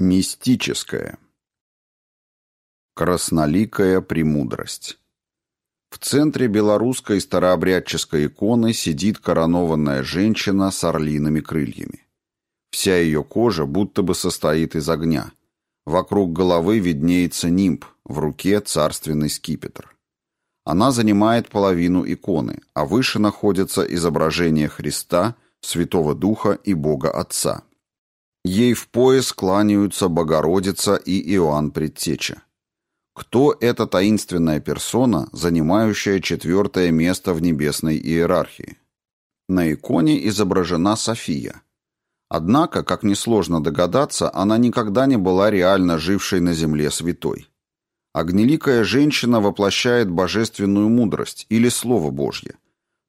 Мистическая. Красноликая премудрость. В центре белорусской старообрядческой иконы сидит коронованная женщина с орлиными крыльями. Вся ее кожа будто бы состоит из огня. Вокруг головы виднеется нимб, в руке царственный скипетр. Она занимает половину иконы, а выше находятся изображения Христа, Святого Духа и Бога Отца. Ей в пояс кланяются Богородица и Иоанн Предтеча. Кто эта таинственная персона, занимающая четвертое место в небесной иерархии? На иконе изображена София. Однако, как несложно догадаться, она никогда не была реально жившей на земле святой. Огнеликая женщина воплощает божественную мудрость или Слово Божье,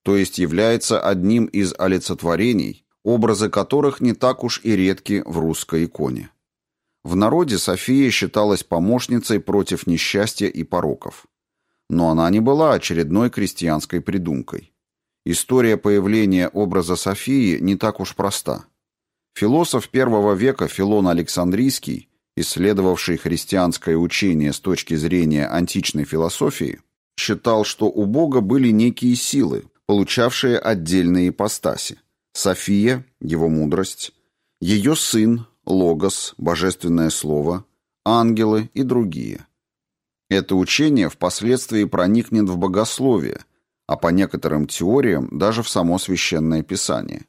то есть является одним из олицетворений, образы которых не так уж и редки в русской иконе. В народе София считалась помощницей против несчастья и пороков. Но она не была очередной крестьянской придумкой. История появления образа Софии не так уж проста. Философ первого века Филон Александрийский, исследовавший христианское учение с точки зрения античной философии, считал, что у Бога были некие силы, получавшие отдельные ипостаси – София, его мудрость, ее сын, Логос, божественное слово, ангелы и другие. Это учение впоследствии проникнет в богословие, а по некоторым теориям даже в само священное писание,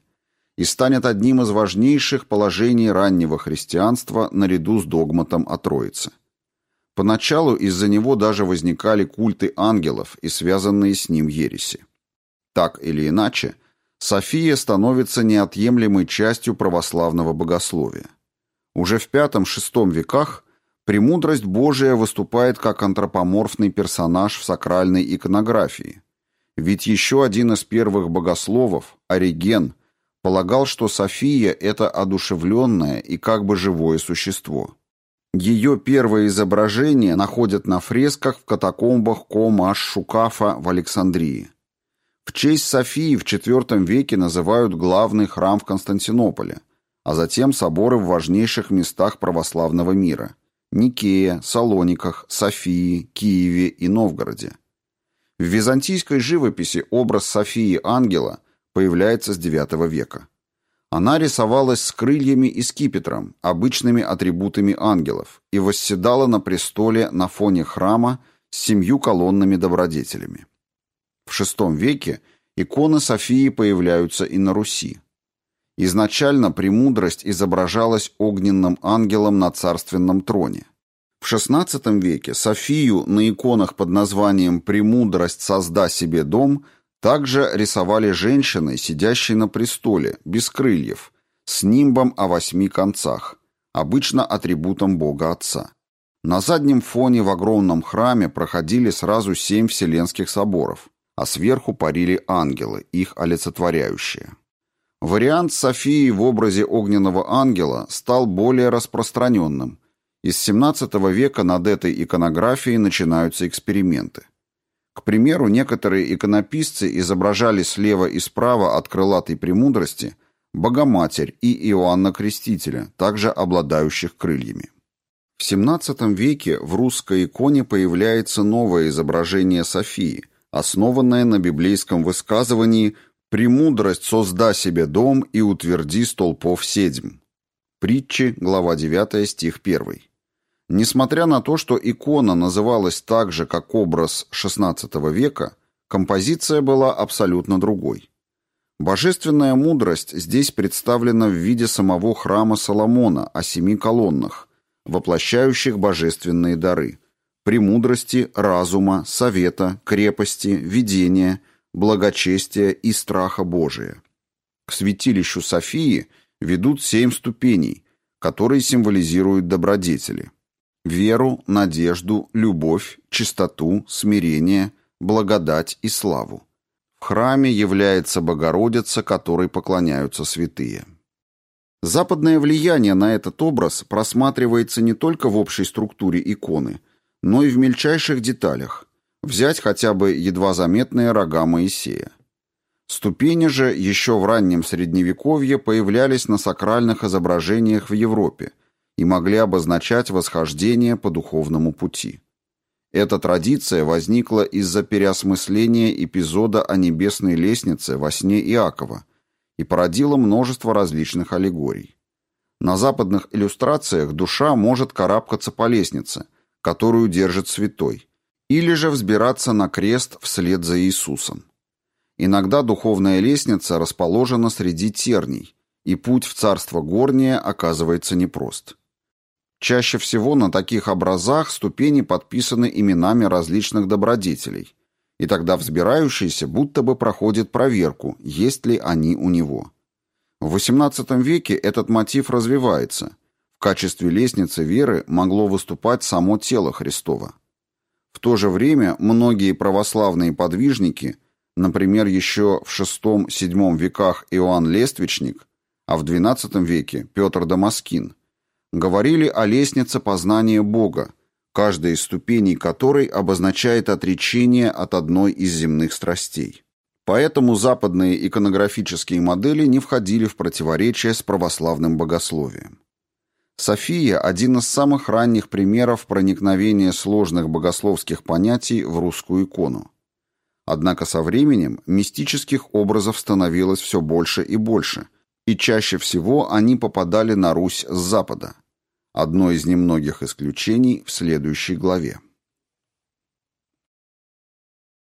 и станет одним из важнейших положений раннего христианства наряду с догматом о Троице. Поначалу из-за него даже возникали культы ангелов и связанные с ним ереси. Так или иначе, София становится неотъемлемой частью православного богословия. Уже в V-VI веках премудрость Божия выступает как антропоморфный персонаж в сакральной иконографии. Ведь еще один из первых богословов, Ориген, полагал, что София – это одушевленное и как бы живое существо. Ее первое изображение находят на фресках в катакомбах Комаш-Шукафа в Александрии. В честь Софии в IV веке называют главный храм в Константинополе, а затем соборы в важнейших местах православного мира – Никея, Салониках, Софии, Киеве и Новгороде. В византийской живописи образ Софии Ангела появляется с IX века. Она рисовалась с крыльями и скипетром, обычными атрибутами ангелов, и восседала на престоле на фоне храма с семью колоннами добродетелями. В VI веке иконы Софии появляются и на Руси. Изначально премудрость изображалась огненным ангелом на царственном троне. В XVI веке Софию на иконах под названием «Премудрость созда себе дом» также рисовали женщиной, сидящей на престоле, без крыльев, с нимбом о восьми концах, обычно атрибутом Бога Отца. На заднем фоне в огромном храме проходили сразу семь вселенских соборов, а сверху парили ангелы, их олицетворяющие. Вариант Софии в образе огненного ангела стал более распространенным, и с XVII века над этой иконографией начинаются эксперименты. К примеру, некоторые иконописцы изображали слева и справа от крылатой премудрости Богоматерь и Иоанна Крестителя, также обладающих крыльями. В XVII веке в русской иконе появляется новое изображение Софии – основанная на библейском высказывании «Премудрость созда себе дом и утверди столпов седьм». Притчи, глава 9, стих 1. Несмотря на то, что икона называлась так же, как образ XVI века, композиция была абсолютно другой. Божественная мудрость здесь представлена в виде самого храма Соломона о семи колоннах, воплощающих божественные дары – премудрости, разума, совета, крепости, видения, благочестия и страха Божия. К святилищу Софии ведут семь ступеней, которые символизируют добродетели. Веру, надежду, любовь, чистоту, смирение, благодать и славу. В храме является Богородица, которой поклоняются святые. Западное влияние на этот образ просматривается не только в общей структуре иконы – но и в мельчайших деталях. Взять хотя бы едва заметные рога Моисея. Ступени же еще в раннем Средневековье появлялись на сакральных изображениях в Европе и могли обозначать восхождение по духовному пути. Эта традиция возникла из-за переосмысления эпизода о небесной лестнице во сне Иакова и породила множество различных аллегорий. На западных иллюстрациях душа может карабкаться по лестнице, которую держит святой, или же взбираться на крест вслед за Иисусом. Иногда духовная лестница расположена среди терний, и путь в царство горнее оказывается непрост. Чаще всего на таких образах ступени подписаны именами различных добродетелей, и тогда взбирающийся будто бы проходит проверку, есть ли они у него. В XVIII веке этот мотив развивается. Качестве лестницы веры могло выступать само тело Христова. В то же время многие православные подвижники, например, еще в VI-VII веках Иоанн Лествичник, а в XII веке Петр Дамаскин, говорили о лестнице познания Бога, каждая из ступеней которой обозначает отречение от одной из земных страстей. Поэтому западные иконографические модели не входили в противоречие с православным богословием. София – один из самых ранних примеров проникновения сложных богословских понятий в русскую икону. Однако со временем мистических образов становилось все больше и больше, и чаще всего они попадали на Русь с запада. Одно из немногих исключений в следующей главе.